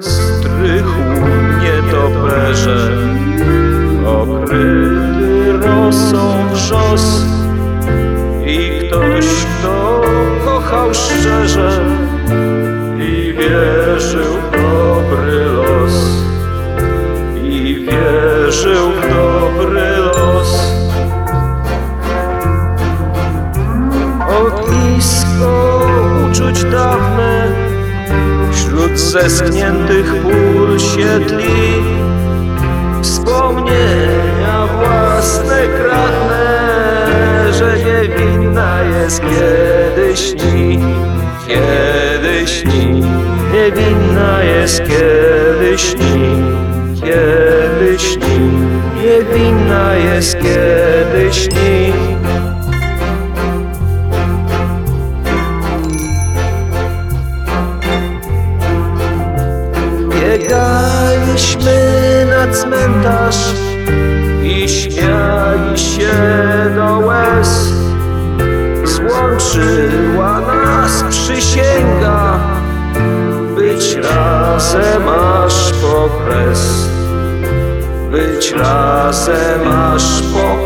Strychu nietoperze, okryty rosą wrzos i ktoś, kto kochał szczerze i wierzył w dobry los i wierzył w dobry los. Ognisko uczuć dawne Zeschniętych pól się tli Wspomnienia własne kradnę Że niewinna jest kiedyś śni Kiedy śni Niewinna jest kiedy śni Kiedy śni Niewinna jest kiedy śni Biegaliśmy na cmentarz i śmiali się do łez. Złączyła nas przysięga, być razem aż po kres. Być razem aż po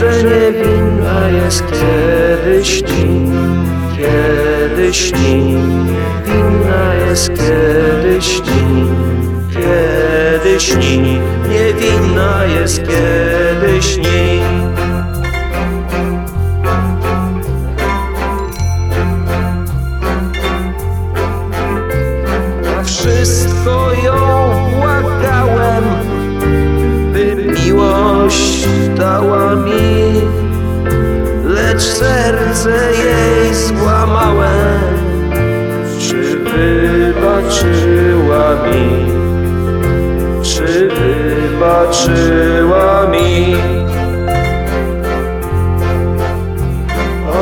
Że niewinna jest kiedy śni Kiedy śni Winna jest kiedy śni Kiedy śni Niewinna jest kiedy śni Na wszystko ją lecz serce jej złamałem. Czy wybaczyła mi? Czy wybaczyła mi?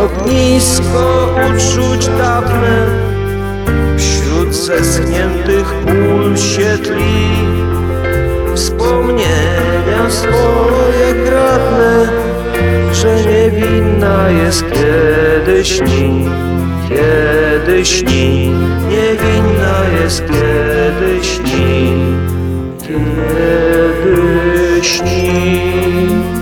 Ognisko uczuć dawne Wśród zeschniętych pól się tli Wspomnienia swoje kradnę Że niewinna jest kiedy śni Kiedy śni Niewinna jest kiedy śni Kiedy śni